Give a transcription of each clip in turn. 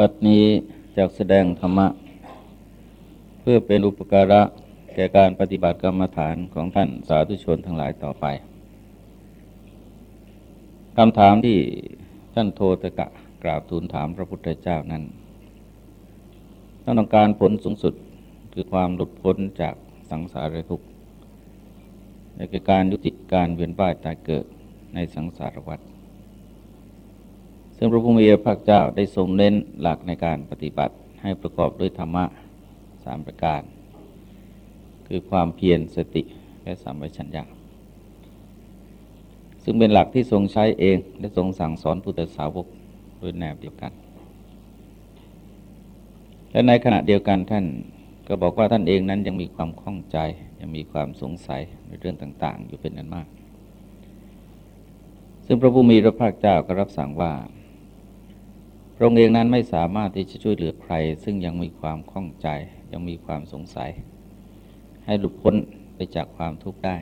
วัดนี้จะแสดงธรรมะ เพื่อเป็นอุปการะแก่การปฏิบัติกรรมฐานของท่านสาธุชนทั้งหลายต่อไปคำถามที่ท่านโทตกะกราบทูลถามพระพุทธเจ้านั้นต้องการผลสูงสุดคือความหลุดพ้นจากสังสารทุกข์ในการยุติการเวียนว่ายตายเกิดในสังสารวัฏ ซึ่งพระพุทธมีพระภาคเจ้าได้ทรงเน้นหลักในการปฏิบัติให้ประกอบด้วยธรรมะสามประการ คือความเพียรสติและสัมปชัญญะซึ่งเป็นหลักที่ทรงใช้เองและทรงสั่งสอนพุทธสาวกโดยแนวเดียวกัน และในขณะเดียวกันท่านก็บอกว่าท่านเองนั้นยังมีความข้องใจ ยังมีความสงสัยในเรื่องต่าง ๆ อยู่เป็นอันมาก ซึ่งพระผู้มีพระภาคเจ้าก็รับสั่งว่า พระองค์เองนั้นไม่สามารถที่จะช่วยเหลือใคร ซึ่งยังมีความข้องใจ ยังมีความสงสัย ให้หลุดพ้นไปจากความทุกข์ได้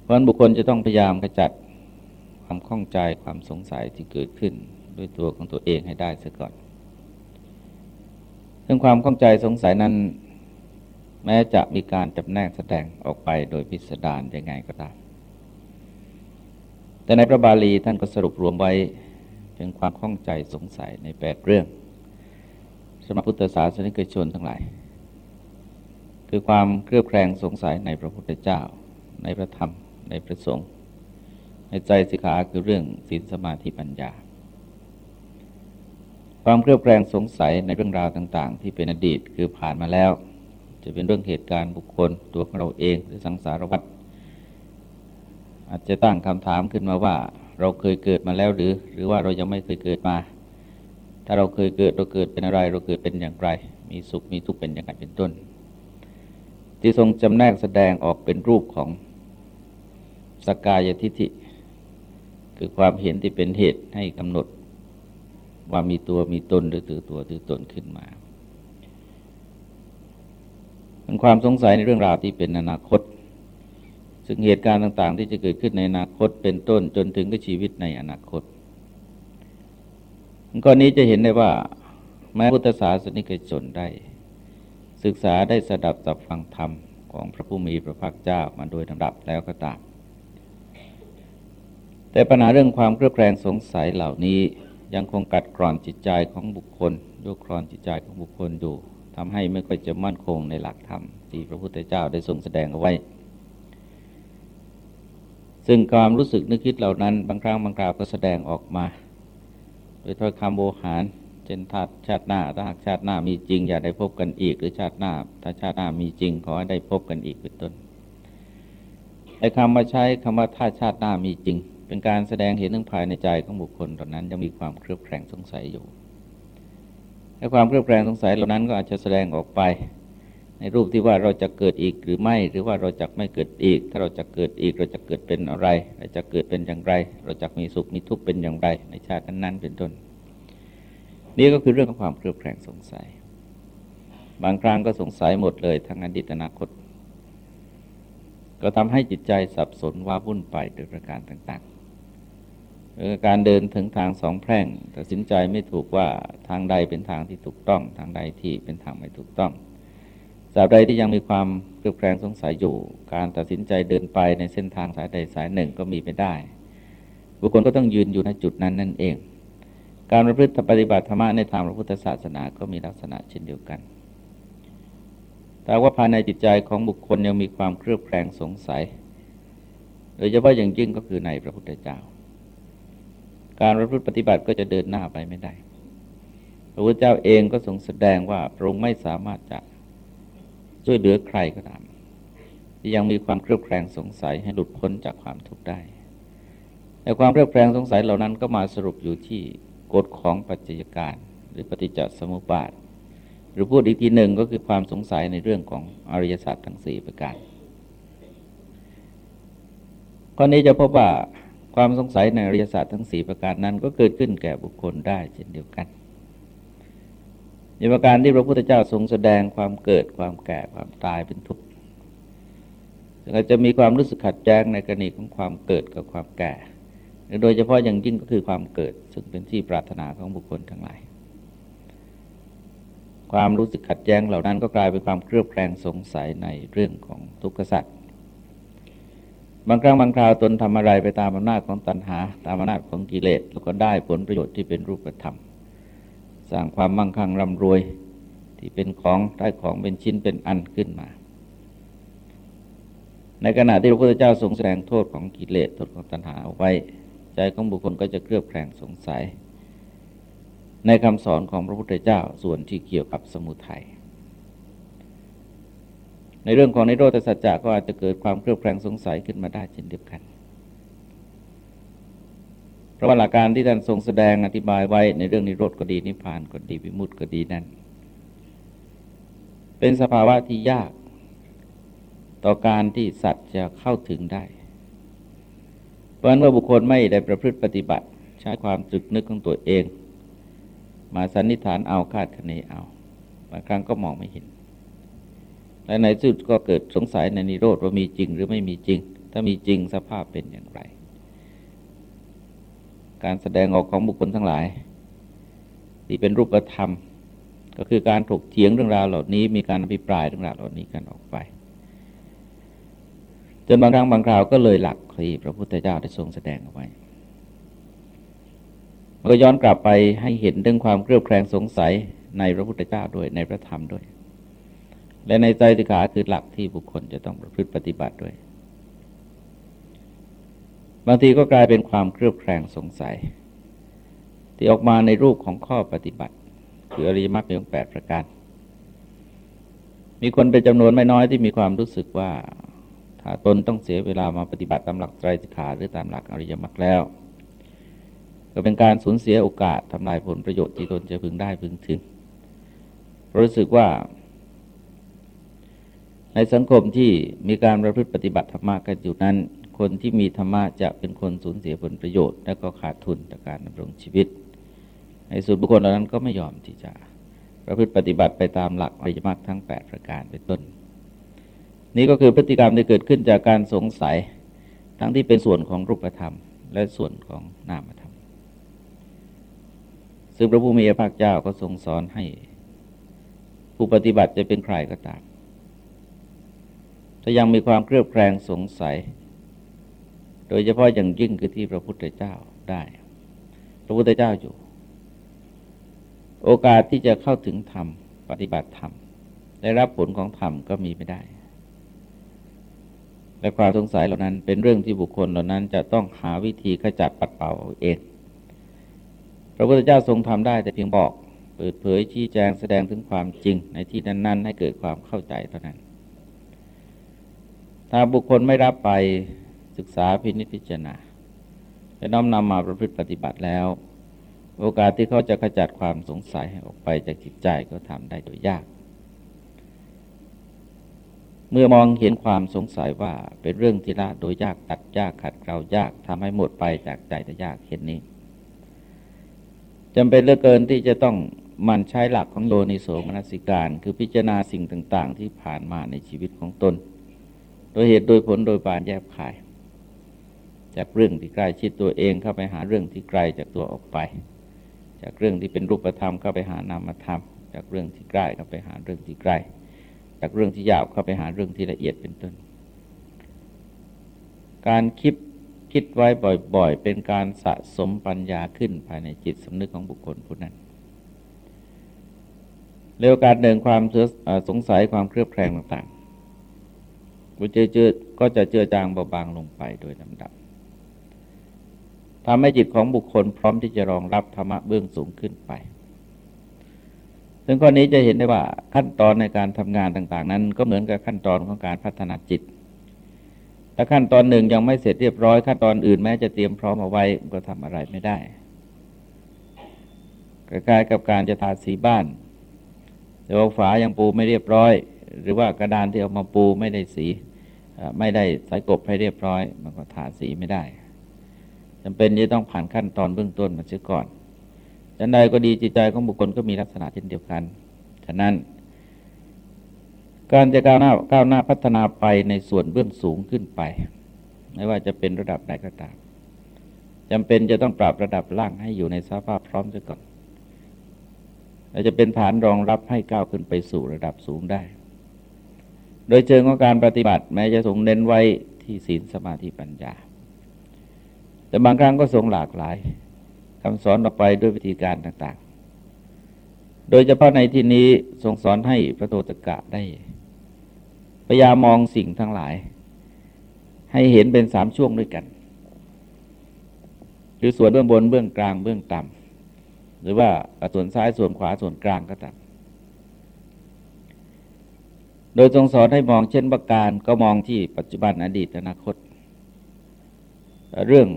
เพราะนั้นบุคคลจะต้องพยายามขจัดความข้องใจความสงสัยที่เกิดขึ้นด้วยตัวของตัวเองให้ได้เสียก่อนซึ่งความข้องใจสงสัยนั้น แม้จะมีการจำแนกแสดงออกไปโดยพิสดารยังไงก็ตามแต่ในพระบาลีท่านก็สรุปรวมไว้ ถึงความข้องใจสงสัยในแปดเรื่องสมพุทธศาสนิกชนทั้งหลาย คือความเครือบแคลงสงสัยในพระพุทธเจ้า ในพระธรรม ในพระสงฆ์ในใจสิกขาคือเรื่องศีลสมาธิปัญญา ความเครือบแคลงสงสัยในเรื่องราวต่าง ๆ ที่เป็นอดีตคือผ่านมาแล้ว จะเป็นเรื่องเหตุการณ์บุคคลตัวของเราเองหรือสังสารวัฏอาจจะตั้งคำถามขึ้นมาว่า เราเคยเกิดมาแล้วหรือ หรือว่าเรายังไม่เคยเกิดมา ถ้าเราเคยเกิดเราเกิดเป็นอะไร เราเกิดเป็นอย่างไร มีสุขมีทุกข์เป็นอย่างไรเป็นต้น ที่ทรงจำแนกแสดงออกเป็นรูปของสกายทิฏฐิคือความเห็นที่เป็นเหตุให้กำหนด ว่ามีตัวมีตนหรือถือตัวถือตนขึ้นมาเป็นความสงสัยในเรื่องราวที่เป็นอนาคต ซึ่งเหตุการณ์ต่างๆ ที่จะเกิดขึ้นในอนาคตเป็นต้นจนถึงกับชีวิตในอนาคตกรณีจะเห็นได้ว่า แม้พุทธศาสนิกชนได้ ศึกษาได้สดับสับฟังธรรมของพระผู้มีพระภาคเจ้ามาโดยลำดับแล้วก็ตาม แต่ปัญหาเรื่องความเครือบแคลงสงสัยเหล่านี้ยังคงกัดกร่อนจิตใจของบุคคลโยกครอนจิตใจของบุคคลอยู่ทำให้ไม่ค่อยจะมั่นคงในหลักธรรมที่พระพุทธเจ้าได้ทรงแสดงเอาไว้ ซึ่งความรู้สึกนึกคิดเหล่านั้น บางครั้งบางคราวก็แสดงออกมาโดยถ้อยคำโบหารเช่นถ้าชาติหน้าถ้าหากชาติหน้ามีจริง อย่าได้พบกันอีก หรือชาติหน้า ถ้าชาติหน้ามีจริงขอให้ได้พบกันอีกเป็นต้นไอ้คำมาใช้คำว่าถ้าชาติหน้ามีจริง เป็นการแสดงเห็นทั้งภายในใจของบุคคลเหล่านั้นยังมีความเครือบแคลงสงสัยอยู่ไอ้ความเครือบแคลงสงสัยเหล่านั้นก็อาจจะแสดงออกไป ในรูปที่ว่าเราจะเกิดอีกหรือไม่ หรือว่าเราจะไม่เกิดอีก ถ้าเราจะเกิดอีกเราจะเกิดเป็นอะไร เราจะเกิดเป็นอย่างไร เราจะมีสุขมีทุกข์เป็นอย่างไร ในชาตินั้นๆเป็นต้น นี่ก็คือเรื่องของความเครือบแคลงสงสัย บางครั้งก็สงสัยหมดเลยทั้งอดีตอนาคต ก็ทำให้จิตใจสับสนว้าวุ่นไปโดยประการต่างๆการเดินถึงทางสองแพร่งตัดสินใจไม่ถูกว่าทางใดเป็นทางที่ถูกต้อง ทางใดที่เป็นทางไม่ถูกต้อง สาบใดที่ยังมีความเครือบแคลงสงสัยอยู่ การตัดสินใจเดินไปในเส้นทางสายใดสายหนึ่งก็มีไม่ได้ บุคคลก็ต้องยืนอยู่ในจุดนั้นนั่นเอง การประพฤติปฏิบัติธรรมะในทางพระพุทธศาสนาก็มีลักษณะเช่นเดียวกัน แต่ว่าภายในจิตใจของบุคคลยังมีความเครือบแคลงสงสัย โดยเฉพาะอย่างยิ่งก็คือในพระพุทธเจ้า การประพฤติปฏิบัติก็จะเดินหน้าไปไม่ได้ พระพุทธเจ้าเองก็ทรงแสดงว่าพระองค์ไม่สามารถจะ ช่วยเหลือใครก็ตามที่ยังมีความเครือบแคลงสงสัยให้หลุดพ้นจากความทุกข์ได้ แต่ความเครือบแคลงสงสัยเหล่านั้นก็มาสรุปอยู่ที่กฎของปัจจัยการ หรือปฏิจจสมุปบาท หรือพูดอีกทีหนึ่งก็คือความสงสัยในเรื่องของอริยสัจทั้งสี่ประการข้อนี้จะพบว่าความสงสัยในอริยสัจทั้งสี่ประการนั้นก็เกิดขึ้นแก่บุคคลได้เช่นเดียวกัน ในประการที่พระพุทธเจ้าทรงแสดงความเกิดความแก่ความตายเป็นทุกข์อาจจะมีความรู้สึกขัดแย้งในกรณีของความเกิดกับความแก่ โดยเฉพาะอย่างยิ่งก็คือความเกิด ซึ่งเป็นที่ปรารถนาของบุคคลทั้งหลาย ความรู้สึกขัดแย้งเหล่านั้นก็กลายเป็นความเครือบแคลงสงสัยในเรื่องของทุกข์สัตว์บางครั้งบางคราวตนทำอะไรไปตามอำนาจของตัณหา ตามอำนาจของกิเลสแล้วก็ได้ผลประโยชน์ที่เป็นรูปธรรม สร้างความมั่งคั่งร่ำรวย ที่เป็นของได้ของเป็นชิ้นเป็นอันขึ้นมา ในขณะที่พระพุทธเจ้าทรงแสดงโทษของกิเลสโทษของตัณหาเอาไว้ ใจของบุคคลก็จะเครือบแคลงสงสัย ในคำสอนของพระพุทธเจ้าส่วนที่เกี่ยวกับสมุทัยในเรื่องของนิโรธสัจจะก็อาจจะเกิดความเครือบแคลงสงสัยขึ้นมาได้เช่นเดียวกัน ราะว่าหลักการที่ท่านทรงแสดงอธิบายไว้ในเรื่องนิโรธก็ดีนิพพานก็ดีวิมุตติก็ดีนั้น เป็นสภาวะที่ยาก ต่อการที่สัตว์จะเข้าถึงได้ เพราะฉะนั้นเมื่อบุคคลไม่ได้ประพฤติปฏิบัติ ใช้ความจึกนึกของตัวเอง มาสันนิษฐานเอาคาดคะเนเอาบางครั้งก็มองไม่เห็น และในสุดก็เกิดสงสัยในนิโรธว่ามีจริงหรือไม่มีจริง ถ้ามีจริงสภาพเป็นอย่างไร การแสดงออกของบุคคลทั้งหลาย ที่เป็นรูปธรรม ก็คือการถกเถียงเรื่องราวเหล่านี้ มีการอภิปรายเรื่องราวเหล่านี้กันออกไปจนบางครั้งบางคราวก็เลยหลักที่พระพุทธเจ้าได้ทรงแสดงเอาไว้ก็ย้อนกลับไปให้เห็นเรื่องความเครือบแคลงสงสัยในพระพุทธเจ้าด้วยในพระธรรมด้วย และในใจติขาคือหลักที่บุคคลจะต้องประพฤติปฏิบัติด้วย บางทีก็กลายเป็นความเครือบแคลงสงสัย ที่ออกมาในรูปของข้อปฏิบัติ คืออริยมรรคมีองแปดประการ มีคนเป็นจำนวนไม่น้อยที่มีความรู้สึกว่าถ้าตนต้องเสียเวลามาปฏิบัติตามหลักไตรสิกขาหรือตามหลักอริยมรรคแล้ว ก็เป็นการสูญเสียโอกาสทำลายผลประโยชน์ที่ตนจะพึงได้พึงถึง รู้สึกว่า ในสังคมที่มีการประพฤติปฏิบัติธรรมะกันอยู่นั้น คนที่มีธรรมะจะเป็นคนสูญเสียผลประโยชน์ และก็ขาดทุนจากการดำรงชีวิต ในส่วนบุคคลเหล่านั้นก็ไม่ยอมที่จะประพฤติปฏิบัติไปตามหลักอริยมรรคทั้ง 8 ประการเป็นต้น นี่ก็คือพฤติกรรมที่เกิดขึ้นจากการสงสัยทั้งที่เป็นส่วนของรูปธรรม และส่วนของนามธรรม ซึ่งพระผู้มีพระภาคเจ้าก็ทรงสอนให้ ผู้ปฏิบัติจะเป็นใครก็ตาม ถ้ายังมีความเครือบแคลงสงสัย โดยเฉพาะอย่างยิ่งคือที่พระพุทธเจ้าได้ พระพุทธเจ้าอยู่ โอกาสที่จะเข้าถึงธรรม ปฏิบัติธรรม ได้รับผลของธรรมก็มีไม่ได้ และความสงสัยเหล่านั้นเป็นเรื่องที่บุคคลเหล่านั้นจะต้องหาวิธีขจัดปัดเป่าเอง พระพุทธเจ้าทรงทำได้แต่เพียงบอก เปิดเผยชี้แจงแสดงถึงความจริงในที่นั้น ๆ ให้เกิดความเข้าใจเท่านั้น ถ้าบุคคลไม่รับไป ศึกษาพินิจพิจารณาและน้อมนำมาประพฤติปฏิบัติแล้ว โอกาสที่เขาจะขจัดความสงสัยออกไปจากจิตใจก็ทำได้โดยยาก เมื่อมองเห็นความสงสัยว่าเป็นเรื่องที่ละโดยยากตัดยากขัดเกลายากทำให้หมดไปจากใจแต่ยากเห็นนี้จำเป็นเหลือเกินที่จะต้องมันใช้หลักของโยนิโสมนสิการ คือพิจารณาสิ่งต่าง ๆ ที่ผ่านมาในชีวิตของตน โดยเหตุโดยผลโดยบานแยบขาย จากเรื่องที่ใกล้ชิดตัวเองเข้าไปหาเรื่องที่ไกลจากตัวออกไป จากเรื่องที่เป็นรูปธรรมเข้าไปหานามธรรม จากเรื่องที่ใกล้เข้าไปหาเรื่องที่ไกล จากเรื่องที่ยาวเข้าไปหาเรื่องที่ละเอียดเป็นต้น การคิดคิดไว้บ่อยๆ เป็นการสะสมปัญญาขึ้นภายในจิตสำนึกของบุคคลผู้นั้นเร็วการเดินความสงสัยความเครือบแคลงต่างก็จะเจือก็จะเจือจางเบาบางลงไปโดยลำดับ ทำให้จิตของบุคคลพร้อมที่จะรองรับธรรมะเบื้องสูงขึ้นไป ซึ่งข้อนี้จะเห็นได้ว่าขั้นตอนในการทำงานต่าง ๆ นั้น ก็เหมือนกับขั้นตอนของการพัฒนาจิต ถ้าขั้นตอนหนึ่งยังไม่เสร็จเรียบร้อยขั้นตอนอื่นแม้จะเตรียมพร้อมเอาไว้ก็ทำอะไรไม่ได้คล้ายๆกับการจะทาสีบ้านแต่ว่าฝายังปูไม่เรียบร้อย หรือว่ากระดานที่เอามาปูไม่ได้สี ไม่ได้สายกบให้เรียบร้อย มันก็ทาสีไม่ได้ จำเป็นที่ต้องผ่านขั้นตอนเบื้องต้นมาเสียก่อนฉันใดก็ดีจิตใจของบุคคลก็มีลักษณะเช่นเดียวกัน ฉะนั้น การจะก้าวหน้าก้าวหน้าพัฒนาไปในส่วนเบื้องสูงขึ้นไป ไม่ว่าจะเป็นระดับใดก็ตามจำเป็นจะต้องปรับระดับล่างให้อยู่ในสภาพพร้อมซะก่อนเราจะเป็นฐานรองรับให้ก้าวขึ้นไปสู่ระดับสูงได้ โดยเชิงของการปฏิบัติแม้จะทรงเน้นไว้ที่ศีลสมาธิปัญญา แต่บางครั้งก็ทรงหลากหลายคำสอนออกไปด้วยวิธีการต่าง ๆ โดยเฉพาะในที่นี้ทรงสอนให้พระโตตกะได้พยายามมองสิ่งทั้งหลาย ให้เห็นเป็นสามช่วงด้วยกันคือส่วนเบื้องบนเบื้องกลางเบื้องต่ำหรือว่าส่วนซ้ายส่วนขวาส่วนกลางก็ตามโดยทรงสอนให้มองเช่นประการก็มองที่ปัจจุบันอดีตอนาคต เรื่อง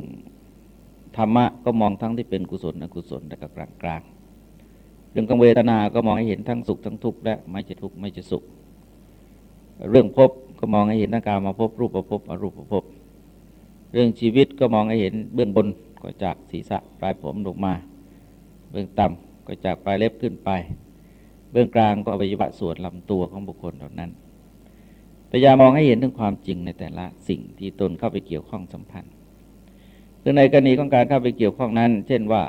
ธรรมะก็มองทั้งที่เป็นกุศลอกุศลและก็กลางกลางเรื่องกังเวทนา ก็มองให้เห็นทั้งสุขทั้งทุกข์และไม่จะทุกข์ไม่จะสุข เรื่องภพก็มองให้เห็นทั้งการมาพบรูปประพบอรูปประพบ เรื่องชีวิตก็มองให้เห็นเบื้องบนก็จากศีรษะปลายผมลงมา เบื้องต่ำก็จากปลายเล็บขึ้นไป เบื้องกลางก็อวัยวะส่วนลำตัวของบุคคลเหล่านั้นพยายามมองให้เห็นถึงความจริงในแต่ละสิ่งที่ตนเข้าไปเกี่ยวข้องสัมพันธ์ คือในกรณีของการเข้าไปเกี่ยวข้องนั้น เช่นว่า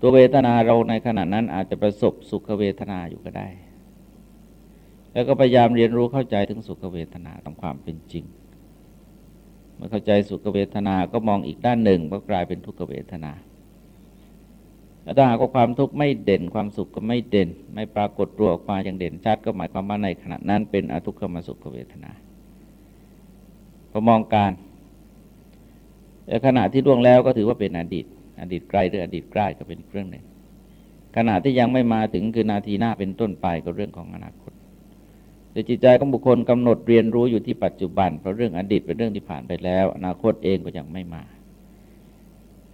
ตัวเวทนาเราในขณะนั้นอาจจะประสบสุขเวทนาอยู่ก็ได้ แล้วก็พยายามเรียนรู้เข้าใจถึงสุขเวทนาตามความเป็นจริง เมื่อเข้าใจสุขเวทนาก็มองอีกด้านหนึ่งก็กลายเป็นทุกขเวทนาถ้าหากว่าความทุกข์ไม่เด่นความสุขก็ไม่เด่น ไม่ปรากฏตัวออกมาอย่างเด่นชัดก็หมายความว่าในขณะนั้นเป็นอทุกขมสุขเวทนาพอมองการ แต่ขณะที่ล่วงแล้วก็ถือว่าเป็นอดีต อดีตไกลหรืออดีตใกล้ก็เป็นเรื่องหนึ่งขณะที่ยังไม่มาถึงคือนาทีหน้าเป็นต้นไปก็เรื่องของอนาคตแต่จิตใจของบุคคลกำหนดเรียนรู้อยู่ที่ปัจจุบัน เพราะเรื่องอดีตเป็นเรื่องที่ผ่านไปแล้ว อนาคตเองก็ยังไม่มา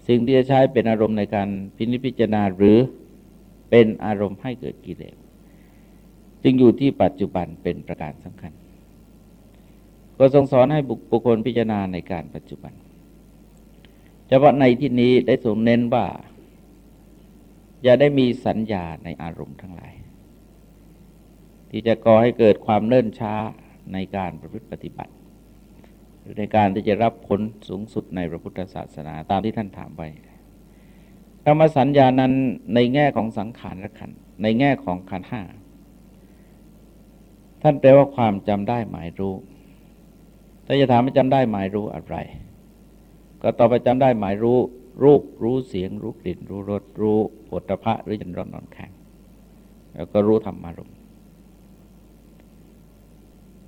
สิ่งที่จะใช้เป็นอารมณ์ในการพินิจพิจารณาหรือเป็นอารมณ์ให้เกิดกิเลสจึงอยู่ที่ปัจจุบันเป็นประการสำคัญ ก็ทรงสอนให้บุคคลพิจารณาในการปัจจุบัน เฉพาะในที่นี้ได้ทรงเน้นว่า อย่าได้มีสัญญาในอารมณ์ทั้งหลาย ที่จะก่อให้เกิดความเนิ่นช้าในการประพฤติปฏิบัติ หรือในการที่จะรับผลสูงสุดในพระพุทธศาสนาตามที่ท่านถามไว้ธรรมสัญญานั้นในแง่ของสังขารละขันในแง่ของขันห้าท่านแปลว่าความจำได้หมายรู้ถ้าจะถามว่าจำได้หมายรู้อะไร ก็ต่อไปจำได้หมายรู้ รูปรู้เสียง รู้กลิ่น รู้รสรู้ผลพระหรือยันร้อนนอนแข็งแล้วก็รู้ธรรมารมณ์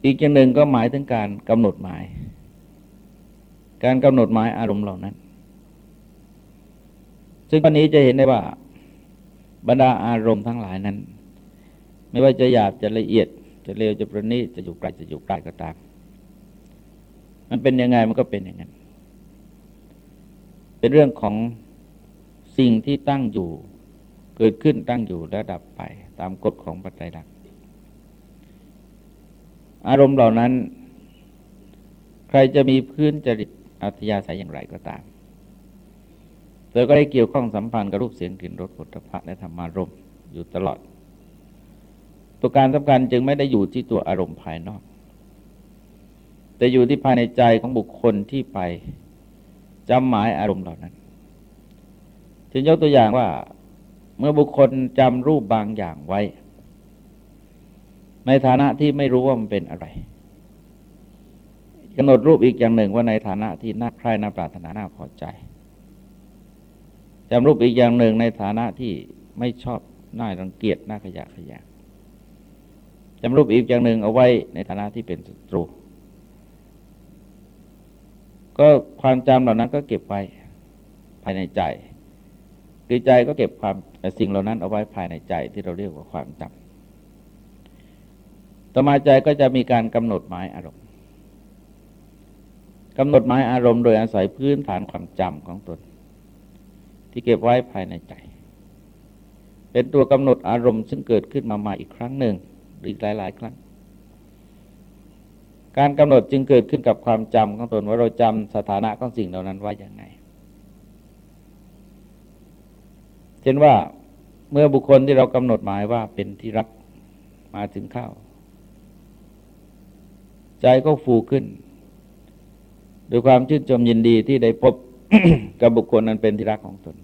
อีกอย่างหนึ่งก็หมายถึงการกำหนดหมาย การกำหนดหมายอารมณ์เหล่านั้น ซึ่งตอนนี้จะเห็นได้ว่า บรรดาอารมณ์ทั้งหลายนั้น ไม่ว่าจะหยาบจะละเอียด จะเร็วจะประณีตจะอยู่ไกลจะอยู่ใกล้ก็ตาม มันเป็นยังไงมันก็เป็นอย่างนั้น เป็นเรื่องของสิ่งที่ตั้งอยู่ เกิดขึ้นตั้งอยู่และดับไป ตามกฎของปัจจัยดักอารมณ์เหล่านั้น ใครจะมีพื้นจริตอัธยาศัยอย่างไรก็ตามเธอก็ได้เกี่ยวข้องสัมพันธ์กับรูปเสียงกลิ่นรสผลิตภัณฑ์และธรรมารมณ์อยู่ตลอด ตัวการสำคัญจึงไม่ได้อยู่ที่ตัวอารมณ์ภายนอก แต่อยู่ที่ภายในใจของบุคคลที่ไป จำหมายอารมณ์เหล่านั้นฉันยกตัวอย่างว่าเมื่อบุคคลจำรูปบางอย่างไว้ ในฐานะที่ไม่รู้ว่ามันเป็นอะไรกำหนดรูปอีกอย่างหนึ่งว่าในฐานะที่น่าใคร่น่าปรารถนาน่าพอใจจำรูปอีกอย่างหนึ่งในฐานะที่ไม่ชอบน่ารังเกียจน่าขยะขยะจำรูปอีกอย่างหนึ่งเอาไว้ในฐานะที่เป็นศัตรู ก็ความจำเหล่านั้นก็เก็บไว้ภายในใจคือใจก็เก็บความสิ่งเหล่านั้นเอาไว้ภายในใจที่เราเรียกว่าความจำต่อมาใจก็จะมีการกำหนดหมายอารมณ์กำหนดหมายอารมณ์โดยอาศัยพื้นฐานความจำของตน ที่เก็บไว้ภายในใจ เป็นตัวกำหนดอารมณ์ซึ่งเกิดขึ้นมาใหม่อีกครั้งหนึ่งหรือหลาย ๆ ครั้ง การกำหนดจึงเกิดขึ้นกับความจำของตนว่าเราจำสถานะของสิ่งเหล่านั้นไว้อย่างไง เช่นว่าเมื่อบุคคลที่เรากำหนดหมายว่าเป็นที่รักมาถึงเข้าใจก็ฟูขึ้นด้วยความชื่นชมยินดีที่ได้พบกับบุคคลนั้นเป็นที่รักของตน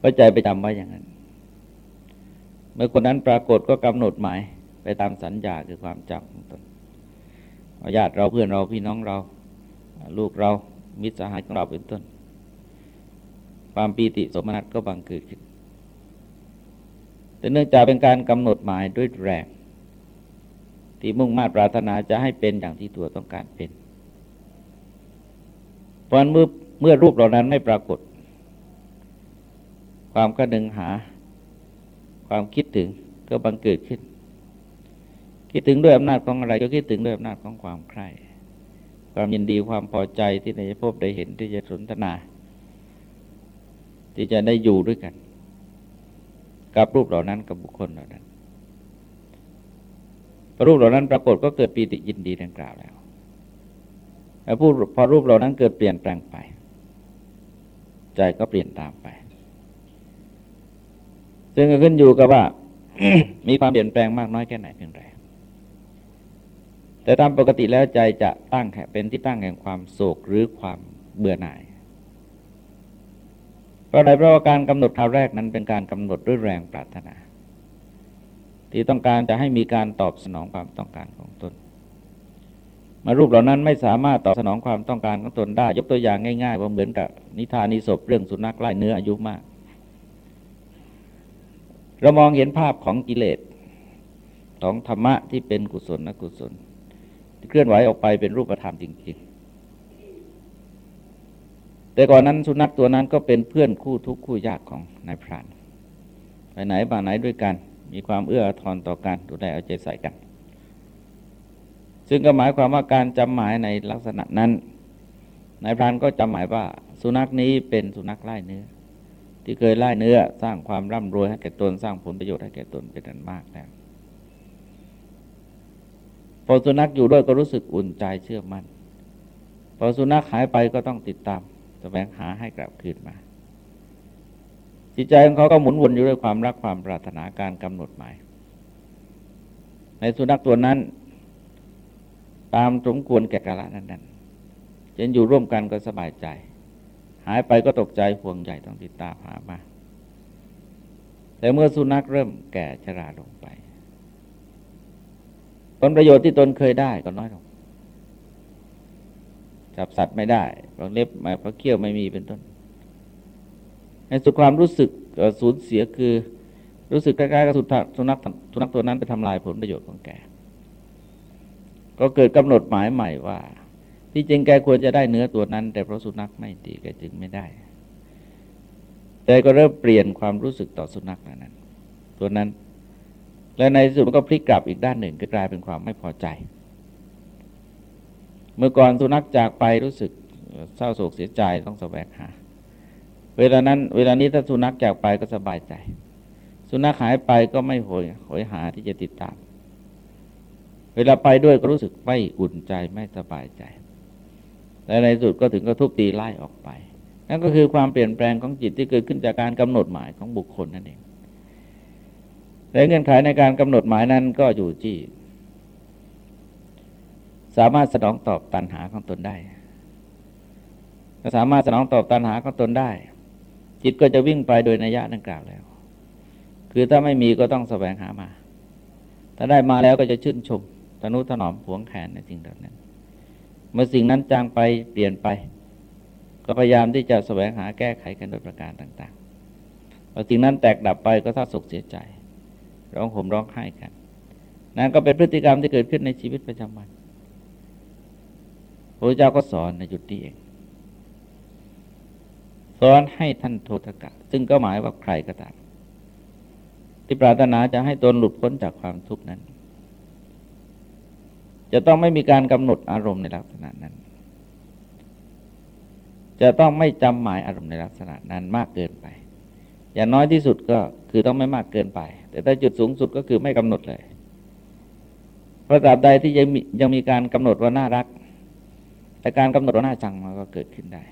ก็ใจไปจำไว้อย่างนั้น เมื่อคนนั้นปรากฏก็กำหนดหมาย ไปตามสัญญาคือความจำของตนญาติเราเพื่อนเราพี่น้องเรา ลูกเรามิตรสหายของเราเป็นต้น ความปีติสมนัตก็บังเกิดขึ้นแต่เนื่องจากเป็นการกำหนดหมายด้วยแรงที่มุ่งมา่ปรารถนาจะให้เป็นอย่างที่ตัวต้องการเป็นเพราะเมื่อเมื่อรูปเหล่านั้นไม่ปรากฏ ความกระดึงหา ความคิดถึงก็บังเกิดขึ้น คิดถึงด้วยอำนาจของอะไรก็คิดถึงด้วยอำนาจของความใคร่ความยินดีความพอใจที่ในพบได้เห็นที่จะสนทนา ที่จะได้อยู่ด้วยกัน กับรูปเหล่านั้นกับบุคคลเหล่านั้นพอรูปเหล่านั้นปรากฏก็เกิดปีติยินดีดังกล่าวแล้วแต่พูดพอรูปเหล่านั้นเกิดเปลี่ยนแปลงไป ใจก็เปลี่ยนตามไป ซึ่งขึ้นอยู่กับว่า มีความเปลี่ยนแปลงมากน้อยแค่ไหนเพียงไร แต่ตามปกติแล้วใจจะตั้งเป็นที่ตั้งแห่งความโศกหรือความเบื่อหน่ายเพราะอะไรเพราะว่าการกำหนดคราวแรกนั้นเป็นการกำหนดด้วยแรงปรารถนา ที่ต้องการจะให้มีการตอบสนองความต้องการของตนมารูปเหล่านั้นไม่สามารถตอบสนองความต้องการของตนได้ ยกตัวอย่างง่ายๆว่าเหมือนกับนิทานนิศพเรื่องสุนัขไล่เนื้ออายุมาก เรามองเห็นภาพของกิเลสของธรรมะที่เป็นกุศลนกุศล เคลื่อนไหวออกไปเป็นรูปธรรมจริง ๆ แต่ก่อนนั้นสุนัขตัวนั้นก็เป็นเพื่อนคู่ทุกคู่ยากของนายพราน ไปไหนมาไหนด้วยกัน มีความเอื้ออาทรต่อกันดูแลเอาใจใส่กัน ซึ่งก็หมายความว่าการจำหมายในลักษณะนั้นนายพรานก็จำหมายว่าสุนัขนี้เป็นสุนัขไล่เนื้อ ที่เคยไล่เนื้อสร้างความร่ำรวยให้แก่ตนสร้างผลประโยชน์ให้แก่ตนเป็นอันมากแล้ว พอสุนัขอยู่ด้วยก็รู้สึกอุ่นใจเชื่อมัน่นพอสุนัขหายไปก็ต้องติดตามแสวงหาให้กลับคืนมา จิตใจของเขาก็หมุนวนอยู่ด้วยความรักความปรารถนาการกำหนดหมาย ในสุนัขตัวนั้น ตามสมควรแก่กาลนั้นนั้นอยู่ร่วมกันก็สบายใจ หายไปก็ตกใจห่วงใหญ่ต้องติดตามหามาแต่เมื่อสุนัขเริ่มแก่ชราลงไป ผลประโยชน์ที่ตนเคยได้ก็น้อยลงจับสัตว์ไม่ได้เพราะเล็บม่เพราะเขี้ยวไม่มีเป็นต้น ในสุดความรู้สึกสูญเสียคือรู้สึกใกล้ๆกับสุนัขสุนัขสุนัขตัวนั้นไปทำลายผลประโยชน์ของแก ก็เกิดกำหนดหมายใหม่ว่า ที่จริงแกควรจะได้เนื้อตัวนั้น แต่เพราะสุนัขไม่ดีแกจึงไม่ได้ แต่ก็เริ่มเปลี่ยนความรู้สึกต่อสุนัขนั้น ตัวนั้น และในที่สุดมันก็พลิกกลับอีกด้านหนึ่งก็กลายเป็นความไม่พอใจ เมื่อก่อนสุนัขจากไปรู้สึกเศร้าโศกเสียใจต้องแสวงหา เวลานั้น เวลานี้ถ้าสุนัขจากไปก็สบายใจ สุนัขหายไปก็ไม่โหยโหยหาที่จะติดตาม เวลาไปด้วยก็รู้สึกไม่อุ่นใจไม่สบายใจ และในสุดก็ถึงก็ทุบตีไล่ออกไป นั่นก็คือความเปลี่ยนแปลงของจิตที่เกิดขึ้นจากการกำหนดหมายของบุคคลนั่นเอง และเงื่อนไขในการกำหนดหมายนั้นก็อยู่ที่ สามารถสนองตอบตันหาของตนได้ถ้าสามารถสนองตอบตันหาของตนได้ จิตก็จะวิ่งไปโดยนัยยะดังกล่าวแล้ว คือถ้าไม่มีก็ต้องแสวงหามา ถ้าได้มาแล้วก็จะชื่นชมตนุถนอมหวงแขนในสิ่งเหล่านั้น เมื่อสิ่งนั้นจางไปเปลี่ยนไป ก็พยายามที่จะแสวงหาแก้ไขกันโดยประการต่างๆพอสิ่งนั้นแตกดับไปก็ท้าสกเสียใจ ร้องห่มร้องไห้กันนั่นก็เป็นพฤติกรรมที่เกิดขึ้นในชีวิตประจำวันพระเจ้าก็สอนในจุดนี้เองสอนให้ท่านโทษกะ ซึ่งก็หมายว่าใครก็ตามที่ปรารถนาจะให้ตนหลุดพ้นจากความทุกข์นั้น จะต้องไม่มีการกำหนดอารมณ์ในลักษณะนั้น จะต้องไม่จำหมายอารมณ์ในลักษณะนั้นมากเกินไป อย่างน้อยที่สุดก็คือต้องไม่มากเกินไป แต่ถ้าจุดสูงสุดก็คือไม่กำหนดเลย เพราะตราบใดที่ยังมียังมีการกำหนดว่าน่ารัก แต่การกำหนดว่าน่าชังมันก็เกิดขึ้นได้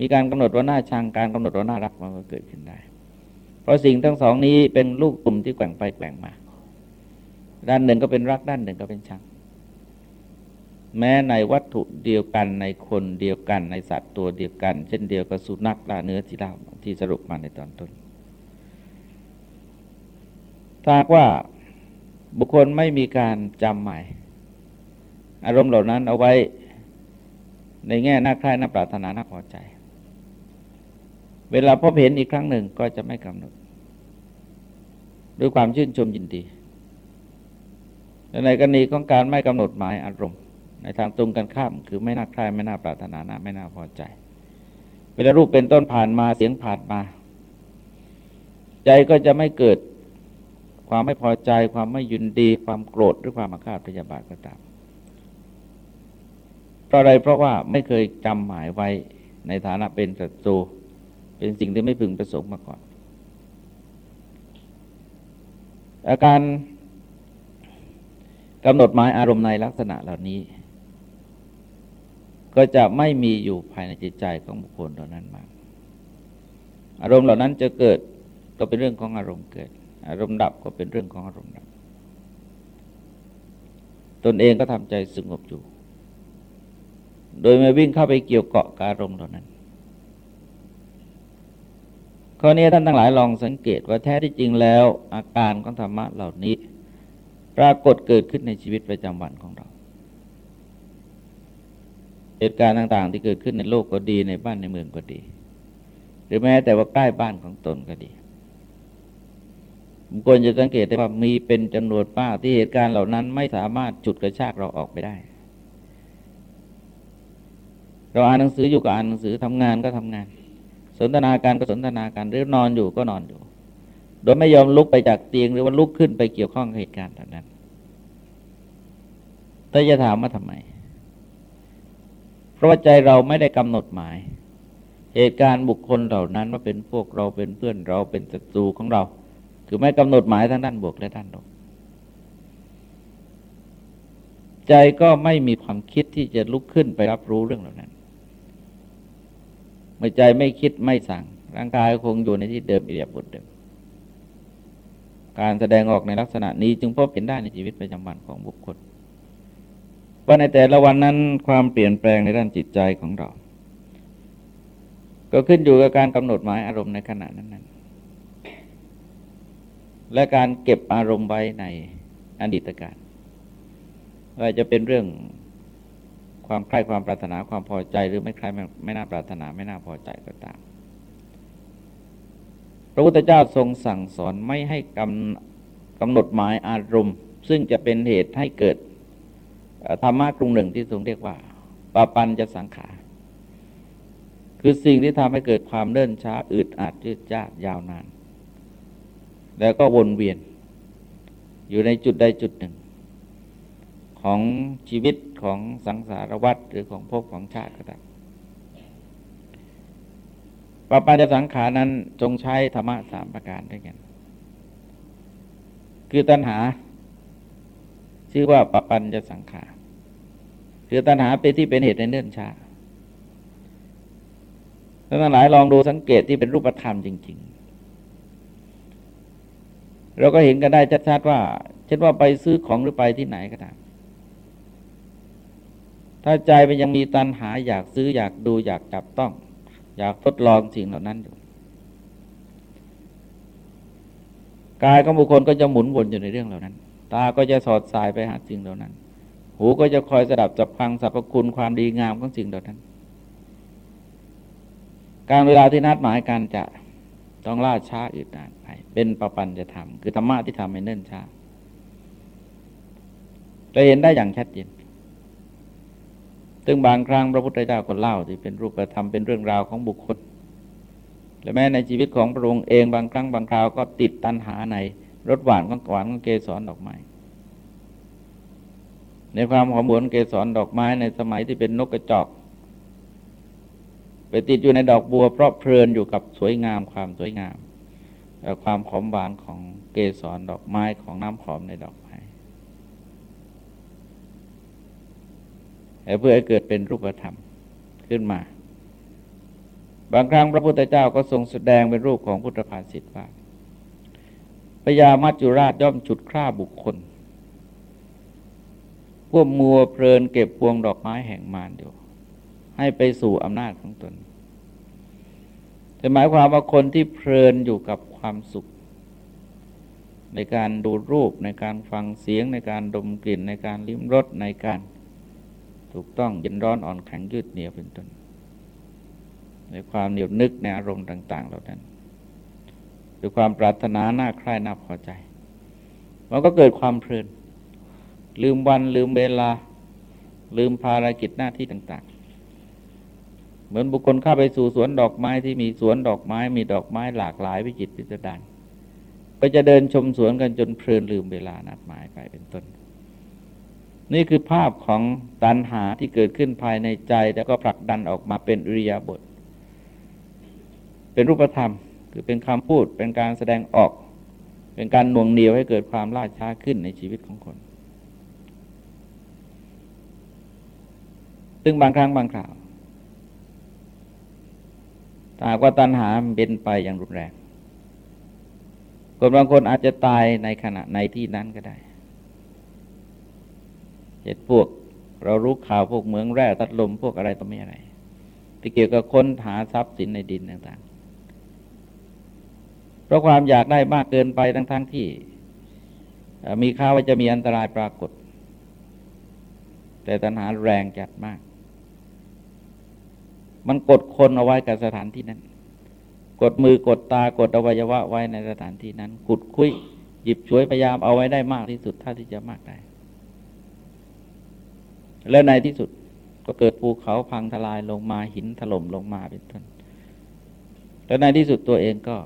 มีการกำหนดว่าน่าชัง การกำหนดว่าน่ารักมันก็เกิดขึ้นได้ เพราะสิ่งทั้งสองนี้เป็นลูกกลุ่มที่แกว่งไปแกว่งมา ด้านหนึ่งก็เป็นรักด้านหนึ่งก็เป็นชัง แม้ในวัตถุเดียวกันในคนเดียวกันในสัตว์ตัวเดียวกัน เช่นเดียวกับสุนัขล่าเนื้อที่เล่าที่สรุปมาในตอนต้นถ้าว่าบุคคลไม่มีการจำใหมายอารมณ์เหล่านั้นเอาไว้ในแง่น่าใคร่น่าปรารถนาน่าพอใจ เวลาพบเห็นอีกครั้งหนึ่งก็จะไม่กำหนดด้วยความชื่นชมยินดี ในกรณีของการไม่กำหนดหมายอารมณ์ ในทางตรงกันข้าม คือไม่น่าใคร่ไม่น่าปรารถนาน่าไม่น่าพอใจ เวลารูปเป็นต้นผ่านมาเสียงผ่านมา ใจก็จะไม่เกิดความไม่พอใจความไม่ยินดี ความโกรธหรือความอาฆาตพยาบาทก็ตามเพราะอะไรเพราะว่าไม่เคยจำหมายไว้ในฐานะเป็นศัตรูเป็นสิ่งที่ไม่พึงประสงค์มาก่อน อาการกำหนดหมายอารมณ์ในลักษณะเหล่านี้ ก็จะไม่มีอยู่ภายในจิตใจของบุคคลเหล่านั้นมาอารมณ์เหล่านั้นจะเกิดก็เป็นเรื่องของอารมณ์เกิด อารมณ์ดับก็เป็นเรื่องของอารมณ์ดับ ตนเองก็ทำใจสงบอยู่ โดยไม่วิ่งเข้าไปเกี่ยวเกาะกับอารมณ์เหล่านั้นข้อนี้ท่านทั้งหลายลองสังเกตว่าแท้ที่จริงแล้วอาการของธรรมะเหล่านี้ ปรากฏเกิดขึ้นในชีวิตประจำวันของเรา เหตุการณ์ต่าง ๆ ที่เกิดขึ้นในโลกก็ดีในบ้านในเมืองก็ดี หรือแม้แต่ว่าใกล้บ้านของตนก็ดีบุคคลจะสังเกตได้ว่ามีเป็นจำนวนมากที่เหตุการณ์เหล่านั้นไม่สามารถจุดกระชากเราออกไปได้ เราอ่านหนังสืออยู่ก็อ่านหนังสือทำงานก็ทำงาน สนทนาการก็สนทนาการหรือนอนอยู่ก็นอนอยู่ โดยไม่ยอมลุกไปจากเตียงหรือว่าลุกขึ้นไปเกี่ยวข้องกับเหตุการณ์เหล่านั้นแต่จะถามว่าทำไม ราะว่าใจเราไม่ได้กำหนดหมาย เหตุการณ์บุคคลเหล่านั้นว่าเป็นพวกเราเป็นเพื่อนเราเป็นศัตรูของเรา คือไม่กำหนดหมายทั้งด้านบวกและด้านลบใจก็ไม่มีความคิดที่จะลุกขึ้นไปรับรู้เรื่องเหล่านั้น เมื่อใจไม่คิดไม่สั่ง ร่างกายคงอยู่ในที่เดิมอิริยาบถเดิม การแสดงออกในลักษณะนี้จึงพบเห็นได้ในชีวิตประจำวันของบุคคล ว่าในแต่ละวันนั้นความเปลี่ยนแปลงในด้านจิตใจของเรา ก็ขึ้นอยู่กับการกำหนดหมายอารมณ์ในขณะนั้นและการเก็บอารมณ์ไว้ในอดีตการว่าจะเป็นเรื่องความใคร่ความปรารถนาความพอใจหรือไม่ใคร่ไม่น่าปรารถนาไม่น่าพอใจก็ตาม พระพุทธเจ้าทรงสั่งสอนไม่ให้กำกำหนดหมายอารมณ์ ซึ่งจะเป็นเหตุให้เกิด ธรรมะกรุงหนึ่งที่ทรงเรียกว่าปปันจะสังขารคือสิ่งที่ทำให้เกิดความเลื่อนช้าอึดอัดยืดยาดยาวนาน แล้วก็วนเวียน อยู่ในจุดใดจุดหนึ่ง ของชีวิตของสังสารวัฏหรือของภพของชาติก็ได้ปปัญจสังขานั้นจงใช้ธรรมะสามประการด้วยกัน คือตัณหา ชื่อว่าปปัญจะสังขาร คือตัณหาเป็นที่เป็นเหตุในเนื่นชาท่านหลายลองดูสังเกตที่เป็นรูปธรรมจริง ๆ เราก็เห็นกันได้ชัดๆว่า เช่นว่าไปซื้อของหรือไปที่ไหนก็ตามถ้าใจมันยังมีตัณหาอยากซื้ออยากดูอยากจับต้อง อยากทดลองสิ่งเหล่านั้นอยู่กายของบุคคลก็จะหมุนวนอยู่ในเรื่องเหล่านั้น ตาก็จะสอดสายไปหาสิ่งเหล่านั้น หูก็จะคอยสดับจับฟังสรรพคุณความดีงามของสิ่งเหล่านั้น การเวลาที่นัดหมายกันจะต้องล่าช้าอึดอัดไปเป็นปปัญจะทำคือธรรมะที่ทำให้เนิ่นช้าจะเห็นได้อย่างชัดเจนซึ่งบางครั้งพระพุทธเจ้าก็เล่าที่เป็นรูปธรรมเป็นเรื่องราวของบุคคล และแม้ในชีวิตของพระองค์เองบางครั้งบางคราวก็ติดตัณหาในรสหวานของหวานของเกสรดอกไม้ ในความหอมหวนเกสรดอกไม้ในสมัยที่เป็นนกกระจอก ไปติดอยู่ในดอกบัว เพราะเพลินอยู่กับสวยงามความสวยงามและความหอมหวานของเกสรดอกไม้ของน้ำหอมในดอกไม้เพื่อให้เกิดเป็นรูปธรรมขึ้นมา บางครั้งพระพุทธเจ้าก็ทรงแสดงเป็นรูปของพุทธภาษิตว่าพญามัจจุราชย่อมฉุดฆ่าบุคคล พวกมัวเพลินเก็บพวงดอกไม้แห่งมารอยู่ ให้ไปสู่อำนาจของตนแต่หมายความว่าคนที่เพลินอยู่กับความสุข ในการดูรูปในการฟังเสียงในการดมกลิ่นในการลิ้มรสในการถูกต้องเย็นร้อนอ่อนแข็งยืดเหนียวเป็นต้นในความเหนียวนึกในอารมณ์ต่าง ๆ เหล่านั้นด้วยความปรารถนาหน้าใคร่หน้าพอใจ มันก็เกิดความเพลิน ลืมวันลืมเวลา ลืมภารกิจหน้าที่ต่าง ๆ เหมือนบุคคลเข้าไปสู่สวนดอกไม้ที่มีสวนดอกไม้ มีดอกไม้หลากหลายวิจิตรพิสดารก็จะเดินชมสวนกันจนเพลินลืมเวลานัดหมายไปเป็นต้น นี่คือภาพของตัณหาที่เกิดขึ้นภายในใจ แล้วก็ผลักดันออกมาเป็นอริยบท เป็นรูปธรรมคือเป็นคำพูดเป็นการแสดงออก เป็นการหน่วงเหนียวให้เกิดความล่าช้าขึ้นในชีวิตของคน ซึ่งบางครั้งบางคราวถ้าหากว่าตัณหาเป็นไปอย่างรุนแรง คนบางคนอาจจะตายในขณะในที่นั้นก็ได้เจ็ดพวกเรารู้ข่าวพวกเมืองแร่ตัดลมพวกอะไรต่อไม่อะไร ที่เกี่ยวกับค้นหาทรัพย์สินในดินต่างๆ เพราะความอยากได้มากเกินไปทั้งๆทที่ มีข่าวว่าจะมีอันตรายปรากฏ แต่ตัณหาแรงจัดมาก มันกดคนเอาไว้กับสถานที่นั้น กดมือกดตากดอวัยวะไว้ในสถานที่นั้นขุดคุยหยิบช่วยพยายามเอาไว้ได้มากที่สุดเท่าที่จะมากได้ และในที่สุดก็เกิดภูเขาพังทลายลงมาหินถล่มลงมาเป็นต้นแล้วในที่สุดตัวเองก็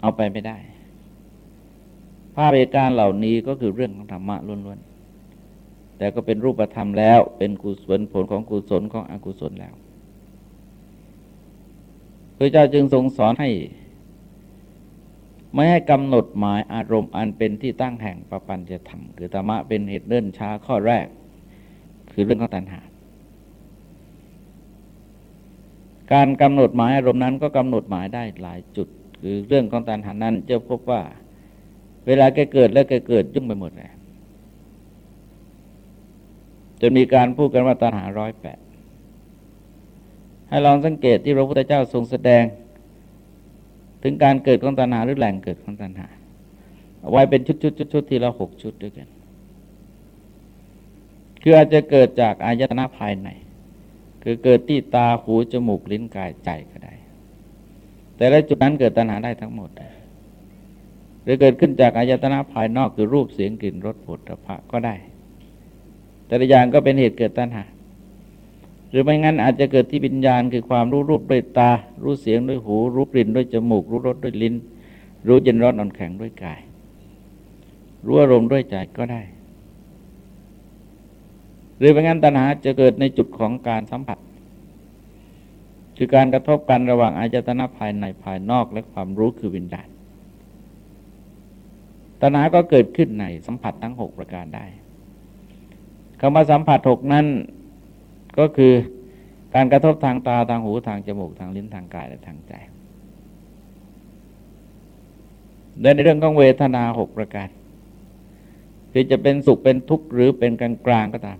เอาไปไม่ได้ ภาพเหตุการณ์เหล่านี้ก็คือเรื่องของธรรมะล้วนๆ แต่ก็เป็นรูปธรรมแล้ว เป็นกุศลผลของกุศลของอกุศลแล้ว ระเจ้าจึงทรงสอนให้ ไม่ให้กำหนดหมายอารมณ์อันเป็นที่ตั้งแห่งประปัญจะธรรมคือธรรมะเป็นเหตุเนิ่นช้าข้อแรก คือเรื่องของตัณหาการกำหนดหมายอารมณ์นั้นก็กำหนดหมายได้หลายจุด คือเรื่องของตัณหานั้นจะพบว่า เวลาแกเกิดแล้วแกเกิดยุ่งไปหมดเลยจนมีการพูดกันว่าตัณหาร้อยแปด ให้ลองสังเกตที่พระพุทธเจ้าทรงแสดง ถึงการเกิดของตัณหาหรือแหล่งเกิดของตัณหาไว้เป็นชุดๆๆทีละหกชุดด้วยกัน คืออาจจะเกิดจากอายตนะภายใน คือเกิดที่ตาหูจมูกลิ้นกายใจก็ได้ แต่ละจุดนั้นเกิดตัณหาได้ทั้งหมด หรือเกิดขึ้นจากอายตนะภายนอกคือรูปเสียงกลิ่นรสผลพระก็ได้ แต่ละอย่างก็เป็นเหตุเกิดตัณหา หรือไม่งั้นอาจจะเกิดที่วิญญาณคือความรู้รูปด้วยตา รู้เสียงด้วยหู รู้กลิ่นด้วยจมูก รู้รสด้วยลิ้น รู้เย็นร้อนอ่อนแข็งด้วยกาย รู้อารมณ์ด้วยใจก็ได้ หรือไม่งั้นตัณหาจะเกิดในจุดของการสัมผัส คือการกระทบกันระหว่างอายตนะภายในภายนอกและความรู้คือวิญญาณตัณหาก็เกิดขึ้นในสัมผัสทั้งหกประการได้คำว่าสัมผัสหกนั้น ก็คือการกระทบทางตาทางหูทางจมูกทางลิ้นทางกายและทางใจในเรื่องของเวทนาหกประการคือจะเป็นสุขเป็นทุกข์หรือเป็นกลางกลางก็ตาม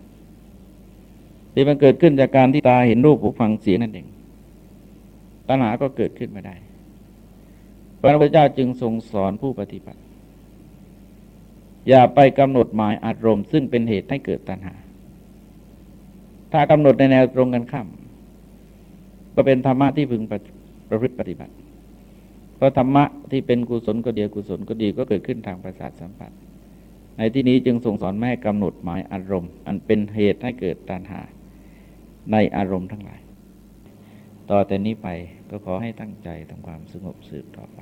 ที่มันเกิดขึ้นจากการที่ตาเห็นรูปหูฟังเสียงนั่นเองปัญหาก็เกิดขึ้นมาได้ พระพุทธเจ้าจึงทรงสอนผู้ปฏิบัติ อย่าไปกำหนดหมายอารมณ์ ซึ่งเป็นเหตุให้เกิดตัณหา ถ้ากำหนดในแนวตรงกันข้ามก็เป็นธรรมะที่พึงประพฤติปฏิบัติ เพราะธรรมะที่เป็นกุศลก็ดีกุศลก็ดีก็เกิดขึ้นทางประสาทสัมผัส ในที่นี้จึงทรงสอนแม่กำหนดหมายอารมณ์ อันเป็นเหตุให้เกิดตัณหาในอารมณ์ทั้งหลาย ต่อแต่นี้ไปก็ขอให้ตั้งใจทำความสงบสืบต่อไป